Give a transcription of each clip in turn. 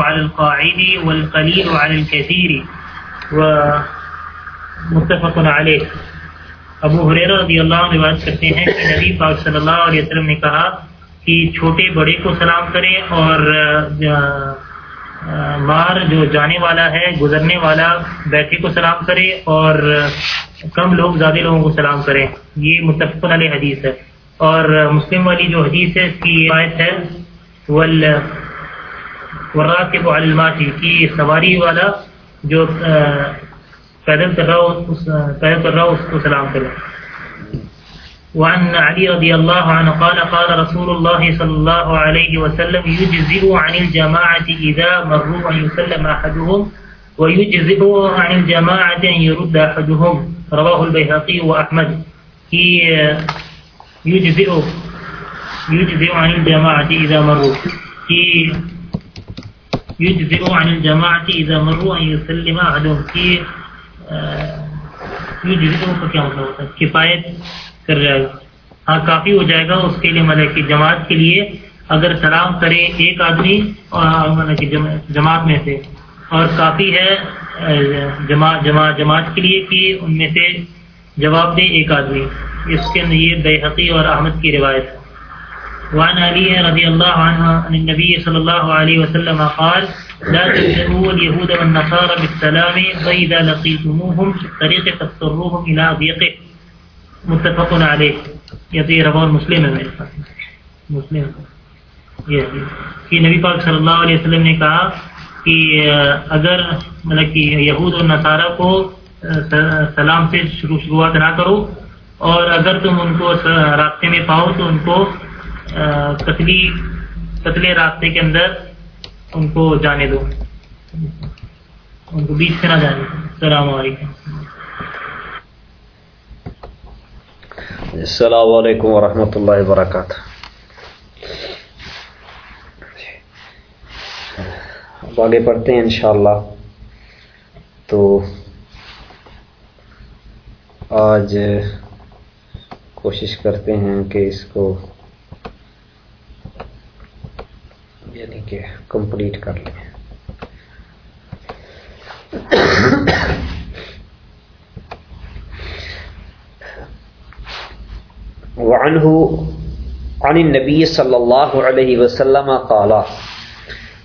الكثار على القاعد والقليل على الكثير. ومتفق عليه. ابو حریرہ رضی اللہ عنہ روایت کرتے ہیں کہ نبی پاک صلی اللہ علیہ وسلم نے کہا کہ چھوٹے بڑے کو سلام کریں اور مار جو جانے والا ہے، گزرنے والا بیٹھے کو سلام کرے اور کم لوگ، زیادہ لوگوں کو سلام کریں۔ یہ متفق علیہ حدیث ہے۔ اور مسلم والی جو حدیث ہے، اس کی روایت ہے سواری والا جو پیدل کر رہا پیدل کر رہا اس کو سلام کرے وعن علي رضي الله عنه قال قال رسول الله صلى الله عليه وسلم يجزئ عن الجماعة إذا مروا أن يسلم أحدهم ويجزئ عن الجماعة أن يرد أحدهم. رواه البيهقي وأحمد. يجزئ يجزئ عن الجماعة إذا مروا. يجزئ عن الجماعة إذا مروا أن يسلم أحدهم. يجزئ فكما مطلب كفاية کر جائے گا ہاں کافی ہو جائے گا اس کے لیے مطلب کہ جماعت کے لیے۔ اگر سلام کرے ایک آدمی مطلب کہ جماعت میں سے۔ اور کافی ہے جماعت جماعت جماعت کے لیے کہ ان میں سے جواب دے ایک آدمی۔ اس کے یہ بے حقی اور احمد کی روایت ہے۔ وعن علي رضي الله عنه عن النبي صلى الله عليه وسلم قال، لا تبدأوا اليهود والنصارى بالسلام فإذا لقيتموهم في الطريق فاضطروهم إلى ضيقه. متفق علیہ۔ یا تو یہ روا مسلم ہے میرے پاس۔ مسلم۔ یہ نبی پاک صلی اللہ علیہ وسلم نے کہا کہ، اگر مطلب کہ یہود اور نصارہ کو سلام سے شروع شروعات نہ کرو، اور اگر تم ان کو راستے میں پاؤ تو ان کو قتلی قتلے راستے کے اندر ان کو جانے دو۔ ان کو بیچ سے نہ جانے۔ دو السلام علیکم۔ السلام علیکم ورحمۃ اللہ وبرکاتہ۔ اب آگے پڑھتے ہیں انشاءاللہ۔ تو آج کوشش کرتے ہیں کہ اس کو یعنی کہ کمپلیٹ کر لیں۔ وعنه عن النبی صلی اللہ علیہ وسلم قالا۔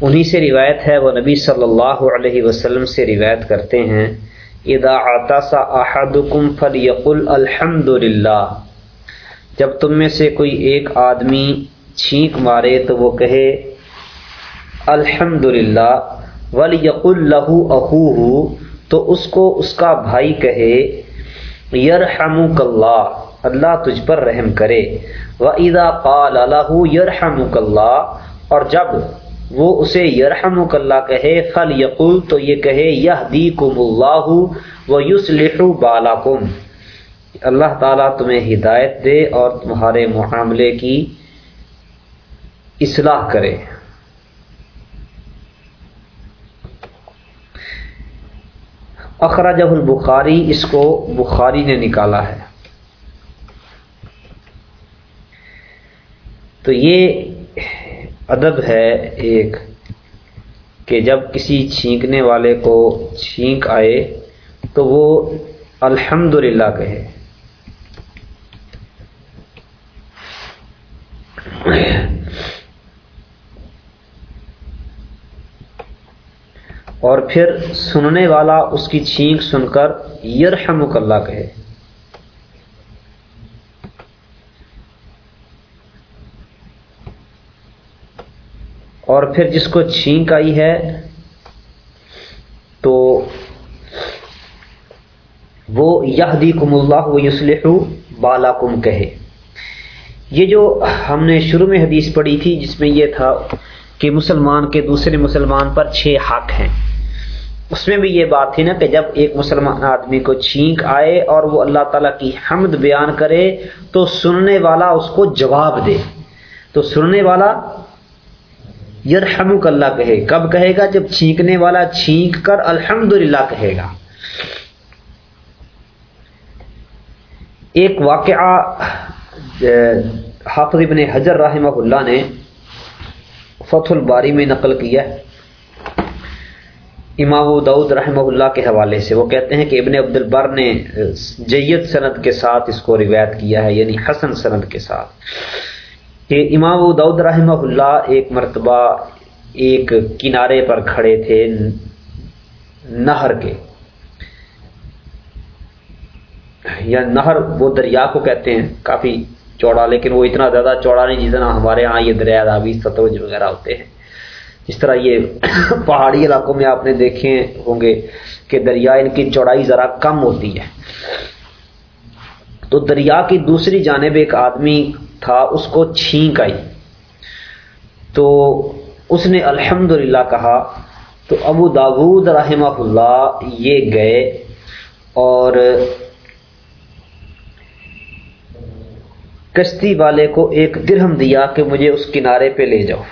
انہی سے روایت ہے، وہ نبی صلی اللہ علیہ وسلم سے روایت کرتے ہیں، اذا عطس احدکم فلیقل الحمد للہ جب تم میں سے کوئی ایک آدمی چھینک مارے تو وہ کہے الحمد للہ ولیقل لہو اخوہ تو اس کو اس کا بھائی کہے، یرحمک اللہ اللہ تجھ پر رحم کرے۔ و ادا قال اللہ یرحم اللہ، اور جب وہ اسے یرحم اللہ کہے فل یقول تو یہ کہے یہ دی کم اللہ و یوس بالا اللہ تعالیٰ تمہیں ہدایت دے اور تمہارے معاملے کی اصلاح کرے۔ اخراجہ البخاری، اس کو بخاری نے نکالا ہے۔ تو یہ ادب ہے ایک کہ جب کسی چھینکنے والے کو چھینک آئے تو وہ الحمد للہ کہے۔ اور پھر سننے والا اس کی چھینک سن کر یرحمک اللہ کہے۔ اور پھر جس کو چھینک آئی ہے تو وہ یہ کم اللہ و یوسلح بالا کم کہے۔ یہ جو ہم نے شروع میں حدیث پڑھی تھی جس میں یہ تھا کہ مسلمان کے دوسرے مسلمان پر چھ حق ہیں۔ اس میں بھی یہ بات تھی نا کہ جب ایک مسلمان آدمی کو چھینک آئے اور وہ اللہ تعالیٰ کی حمد بیان کرے تو سننے والا اس کو جواب دے۔ تو سننے والا یرحمک اللہ کہے۔ کب کہے گا؟ جب چھینکنے والا چھینک کر الحمد کہے گا۔ ایک واقعہ حافظ ابن حجر رحمہ اللہ نے فتح الباری میں نقل کیا امام دعود رحمہ اللہ کے حوالے سے وہ کہتے ہیں کہ ابن عبد البر نے جید سند کے ساتھ اس کو روایت کیا ہے یعنی حسن سند کے ساتھ۔ کہ امام دعود رحمہ اللہ ایک مرتبہ ایک کنارے پر کھڑے تھے نہر کے۔ یا نہر وہ دریا کو کہتے ہیں، کافی چوڑا، لیکن وہ اتنا زیادہ چوڑا نہیں جتنا ہمارے ہاں یہ دریا دابی ستوج وغیرہ ہوتے ہیں۔ جس طرح یہ پہاڑی علاقوں میں آپ نے دیکھے ہوں گے کہ دریا ان کی چوڑائی ذرا کم ہوتی ہے۔ تو دریا کی دوسری جانب ایک آدمی تھا، اس کو چھینک آئی۔ تو اس نے الحمد کہا، تو ابو داود رحمہ اللہ یہ گئے اور کشتی والے کو ایک درہم دیا کہ مجھے اس کنارے پہ لے جاؤ۔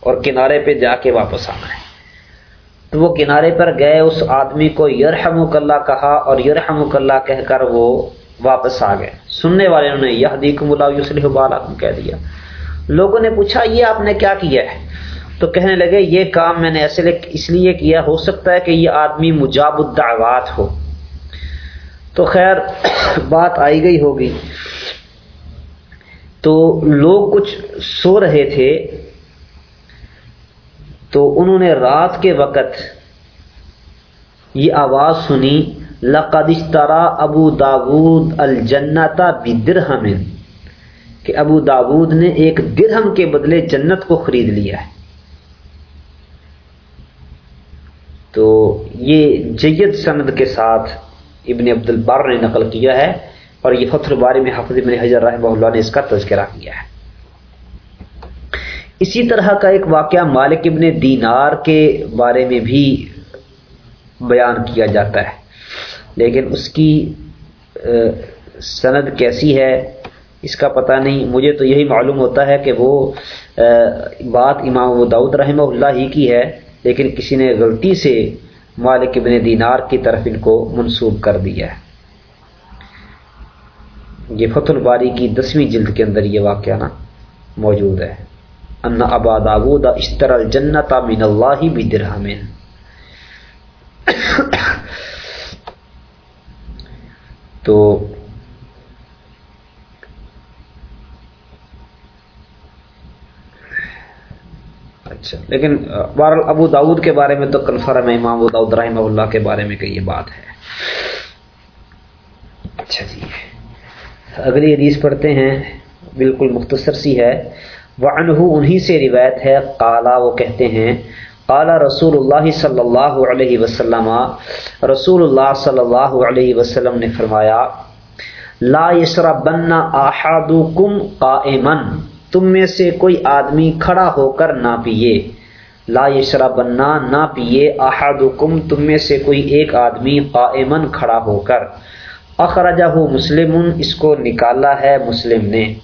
اور کنارے پہ جا کے واپس آنا ہے تو وہ کنارے پر گئے، اس آدمی کو یرحم اللہ کہا اور یرحم اللہ کہہ کر وہ واپس آ گئے۔ سننے والے انہوں نے یہ دیکم اللہ یوسل کہہ دیا۔ لوگوں نے پوچھا، یہ آپ نے کیا کیا ہے؟ تو کہنے لگے، یہ کام میں نے ایسے اس لیے کیا، ہو سکتا ہے کہ یہ آدمی مجاب الدعوات ہو۔ تو خیر، بات آئی گئی ہوگی۔ تو لوگ کچھ سو رہے تھے۔ تو انہوں نے رات کے وقت یہ آواز سنی، لقد اشترا ابو داود الجنتا بدرہم، کہ ابو داود نے ایک درہم کے بدلے جنت کو خرید لیا ہے۔ تو یہ جید سند کے ساتھ ابن عبد البر نے نقل کیا ہے اور یہ فتح بارے میں حفظ ابن حجر رحمہ اللہ نے اس کا تذکرہ کیا ہے۔ اسی طرح کا ایک واقعہ مالک ابن دینار کے بارے میں بھی بیان کیا جاتا ہے۔ لیکن اس کی سند کیسی ہے، اس کا پتہ نہیں۔ مجھے تو یہی معلوم ہوتا ہے کہ وہ بات امام و داود رحمہ اللہ ہی کی ہے، لیکن کسی نے غلطی سے مالک ابن دینار کی طرف ان کو منسوب کر دیا ہے۔ یہ فتح الباری کی دسویں جلد کے اندر یہ واقعہ نا موجود ہے۔ ان ابا داود اشتر الجنت من اللہ بدرہم تو اچھا لیکن، بہرحال ابو داود کے بارے میں تو کنفرم ہے، امام ابو داود رحمہ اللہ کے بارے میں کہ یہ بات ہے۔ اچھا جی۔ اگلی حدیث پڑھتے ہیں، بالکل مختصر سی ہے۔ وعنہ انہی سے روایت ہے، قالا، وہ کہتے ہیں، قالا رسول اللہ صلی اللہ علیہ وسلم، رسول اللہ صلی اللہ علیہ وسلم نے فرمایا، لا یشربن احدکم قائما، تم میں سے کوئی آدمی کھڑا ہو کر نہ پیے لا یشربن نہ پیے احدکم، تم میں سے کوئی ایک آدمی قائما کھڑا ہو کر۔ اخرجہ مسلم، اس کو نکالا ہے مسلم نے۔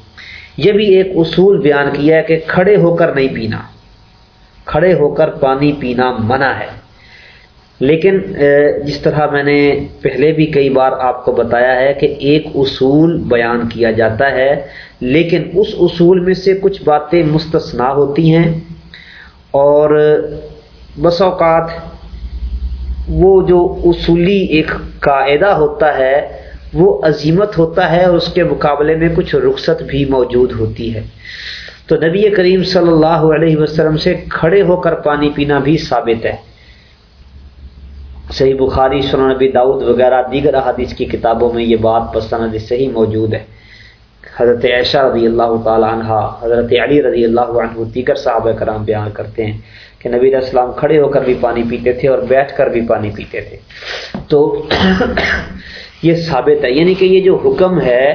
یہ بھی ایک اصول بیان کیا ہے کہ کھڑے ہو کر نہیں پینا۔ کھڑے ہو کر پانی پینا منع ہے۔ لیکن جس طرح میں نے پہلے بھی کئی بار آپ کو بتایا ہے کہ ایک اصول بیان کیا جاتا ہے، لیکن اس اصول میں سے کچھ باتیں مستثنا ہوتی ہیں۔ اور، بس اوقات وہ جو اصولی ایک قاعدہ ہوتا ہے وہ عظیمت ہوتا ہے اور اس کے مقابلے میں کچھ رخصت بھی موجود ہوتی ہے۔ تو نبی کریم صلی اللہ علیہ وسلم سے کھڑے ہو کر پانی پینا بھی ثابت ہے۔ صحیح بخاری، سنن نبی داؤد وغیرہ دیگر احادیث کی کتابوں میں یہ بات پسند صحیح موجود ہے۔ حضرت عائشہ رضی اللہ تعالی عنہ حضرت علی رضی اللہ عنہ دیگر صحابہ کرام بیان کرتے ہیں کہ نبی علیہ السلام کھڑے ہو کر بھی پانی پیتے تھے اور بیٹھ کر بھی پانی پیتے تھے۔ تو یہ ثابت ہے۔ یعنی کہ یہ جو حکم ہے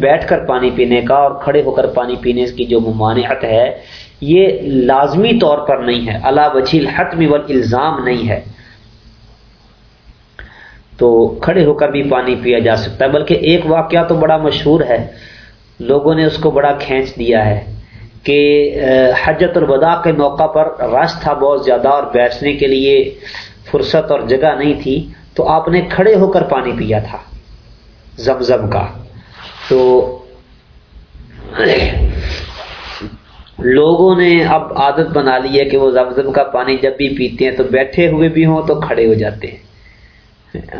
بیٹھ کر پانی پینے کا اور کھڑے ہو کر پانی پینے کی جو ممانعت ہے، یہ لازمی طور پر نہیں ہے۔ اللہ وجیل حتمی الزام نہیں ہے۔ تو کھڑے ہو کر بھی پانی پیا جا سکتا ہے۔ بلکہ ایک واقعہ تو بڑا مشہور ہے۔ لوگوں نے اس کو بڑا کھینچ دیا ہے کہ حجت الوداع کے موقع پر رش تھا بہت زیادہ اور بیٹھنے کے لیے فرصت اور جگہ نہیں تھی۔ تو آپ نے کھڑے ہو کر پانی پیا تھا، زمزم کا۔ تو لوگوں نے اب عادت بنا لی ہے کہ وہ زمزم کا پانی جب بھی پیتے ہیں تو بیٹھے ہوئے بھی ہوں تو کھڑے ہو جاتے ہیں۔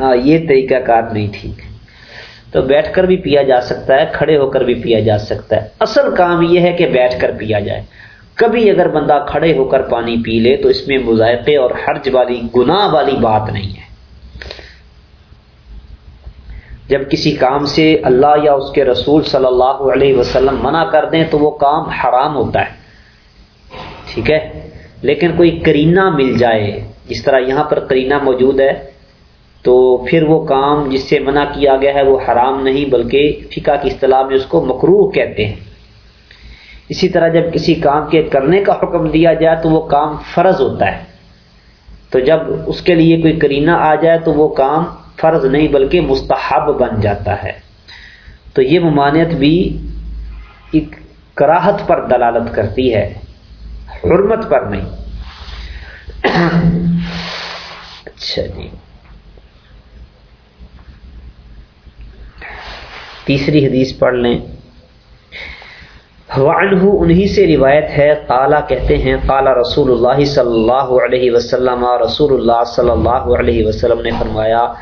ہاں یہ طریقہ کار نہیں ٹھیک۔ تو بیٹھ کر بھی پیا جا سکتا ہے، کھڑے ہو کر بھی پیا جا سکتا ہے۔ اصل کام یہ ہے کہ بیٹھ کر پیا جائے۔ کبھی اگر بندہ کھڑے ہو کر پانی پی لے تو اس میں مذائقے اور حرج والی، گناہ والی بات نہیں ہے۔ جب کسی کام سے اللہ یا اس کے رسول صلی اللہ علیہ وسلم منع کر دیں تو وہ کام حرام ہوتا ہے۔ ٹھیک ہے؟ لیکن کوئی کرینہ مل جائے، جس طرح یہاں پر کرینہ موجود ہے، تو پھر وہ کام جس سے منع کیا گیا ہے وہ حرام نہیں، بلکہ فقہ کی اصطلاح میں اس کو مکروح کہتے ہیں۔ اسی طرح جب کسی کام کے کرنے کا حکم دیا جائے تو وہ کام فرض ہوتا ہے۔ تو جب اس کے لیے کوئی کرینہ آ جائے تو وہ کام فرض نہیں بلکہ مستحب بن جاتا ہے۔ تو یہ ممانعت بھی ایک کراہت پر دلالت کرتی ہے، حرمت پر نہیں۔ اچھا جی۔ تیسری حدیث پڑھ لیں۔ وعنہ انہی سے روایت ہے، قالا کہتے ہیں، قالا رسول اللہ صلی اللہ علیہ وسلم، رسول اللہ صلی اللہ علیہ وسلم نے فرمایا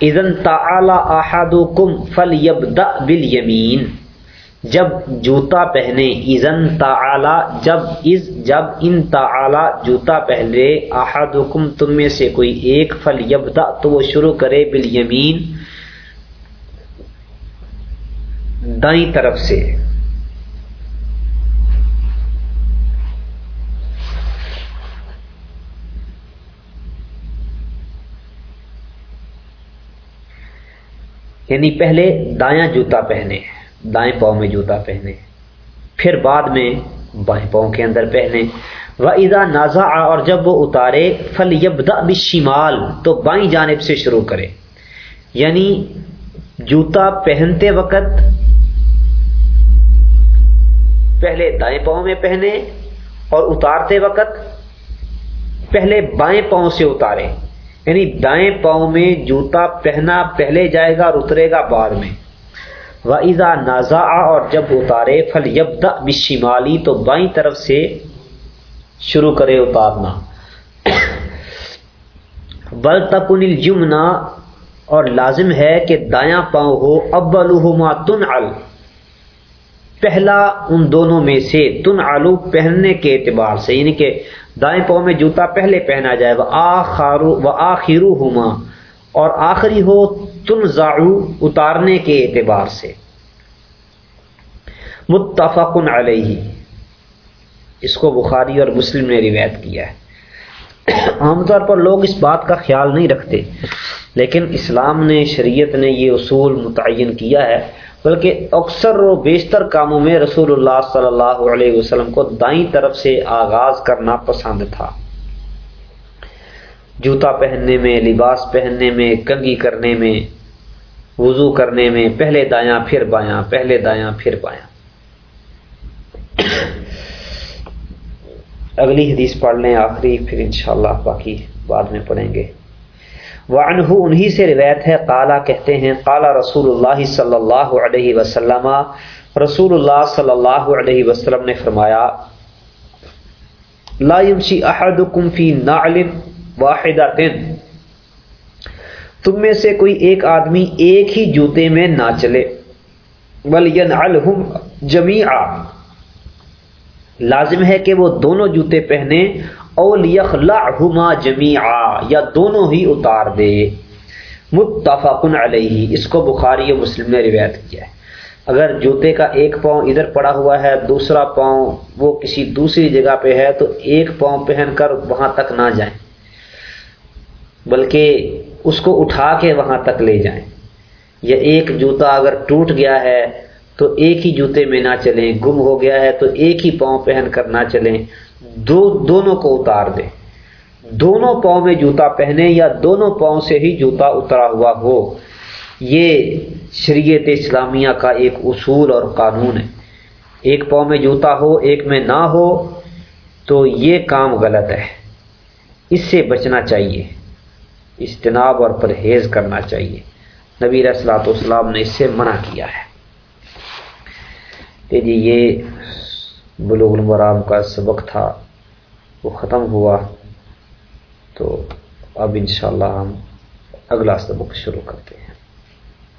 اذن تعالی احدکم فلیبدا بالیمین، جب جوتا پہنے، اذن تعالی، جب از، جب ان تعالی جوتا پہنے، احدکم تم میں سے کوئی ایک فلیبدا تو وہ شروع کرے بالیمین، دائیں طرف سے۔ یعنی پہلے دایاں جوتا پہنے، دائیں پاؤں میں جوتا پہنے، پھر بعد میں بائیں پاؤں کے اندر پہنے۔ و ادا نازا اور جب وہ اتارے فل یبدا بشمال تو بائیں جانب سے شروع کرے۔ یعنی جوتا پہنتے وقت پہلے دائیں پاؤں میں پہنے اور اتارتے وقت پہلے بائیں پاؤں سے اتارے۔ یعنی دائیں پاؤں میں جوتا پہنا پہلے جائے گا اور اترے گا بعد میں۔ وزا نازا اور جب اتارے فل یبدا بشمالی تو بائیں طرف سے شروع کرے اتارنا۔ بل تکن الجمنا اور لازم ہے کہ دایاں پاؤں ہو۔ ابلحما تن ال پہلا ان دونوں میں سے تن آلو پہننے کے اعتبار سے یعنی کہ دائیں پاؤں میں جوتا پہلے پہنا جائے، وہ آخارو و آخرو ہوما اور آخری ہو تن اتارنے کے اعتبار سے۔ متفقن علیہ۔ اس کو بخاری اور مسلم نے روایت کیا ہے۔ عام طور پر لوگ اس بات کا خیال نہیں رکھتے، لیکن اسلام نے، شریعت نے یہ اصول متعین کیا ہے بلکہ اکثر و بیشتر کاموں میں رسول اللہ صلی اللہ علیہ وسلم کو دائیں طرف سے آغاز کرنا پسند تھا۔ جوتا پہننے میں، لباس پہننے میں کنگھی کرنے میں، وضو کرنے میں، پہلے دایاں، پھر بایاں، پہلے دایاں، پھر بایاں۔ اگلی حدیث پڑھ لیں، آخری، پھر انشاءاللہ باقی بعد میں پڑھیں گے۔ وعنہ انہی سے روایت ہے، قالا کہتے ہیں، قالا رسول اللہ صلی اللہ علیہ وسلم، رسول اللہ صلی اللہ علیہ وسلم نے فرمایا، لا يمشي احدكم في نعل واحدة تم میں سے کوئی ایک آدمی ایک ہی جوتے میں نہ چلے۔ وَلْيَنْعَلْهُمْ جَمِيعًا لازم ہے کہ وہ دونوں جوتے پہنے اول یخلعہما جمیعا، یا دونوں ہی اتار دے۔ متفق علیہ، اس کو بخاری و مسلم نے روایت کیا ہے۔ اگر جوتے کا ایک پاؤں ادھر پڑا ہوا ہے، دوسرا پاؤں وہ کسی دوسری جگہ پہ ہے، تو ایک پاؤں پہن کر وہاں تک نہ جائیں۔ بلکہ اس کو اٹھا کے وہاں تک لے جائیں۔ یا ایک جوتا اگر ٹوٹ گیا ہے، تو ایک ہی جوتے میں نہ چلیں۔ گم ہو گیا ہے، تو ایک ہی پاؤں پہن کر نہ چلیں۔ دو دونوں کو اتار دے۔ دونوں پاؤں میں جوتا پہنے یا دونوں پاؤں سے ہی جوتا اترا ہوا ہو، یہ شریعت اسلامیہ کا ایک اصول اور قانون ہے۔ ایک پاؤں میں جوتا ہو، ایک میں نہ ہو، تو یہ کام غلط ہے۔ اس سے بچنا چاہیے، اجتناب اور پرہیز کرنا چاہیے۔ نبی رسلاۃ والسلام نے اس سے منع کیا ہے۔ جی یہ بلوغ المرام کا سبق تھا، وہ ختم ہوا۔ تو اب انشاءاللہ ہم اگلا سبق شروع کرتے ہیں۔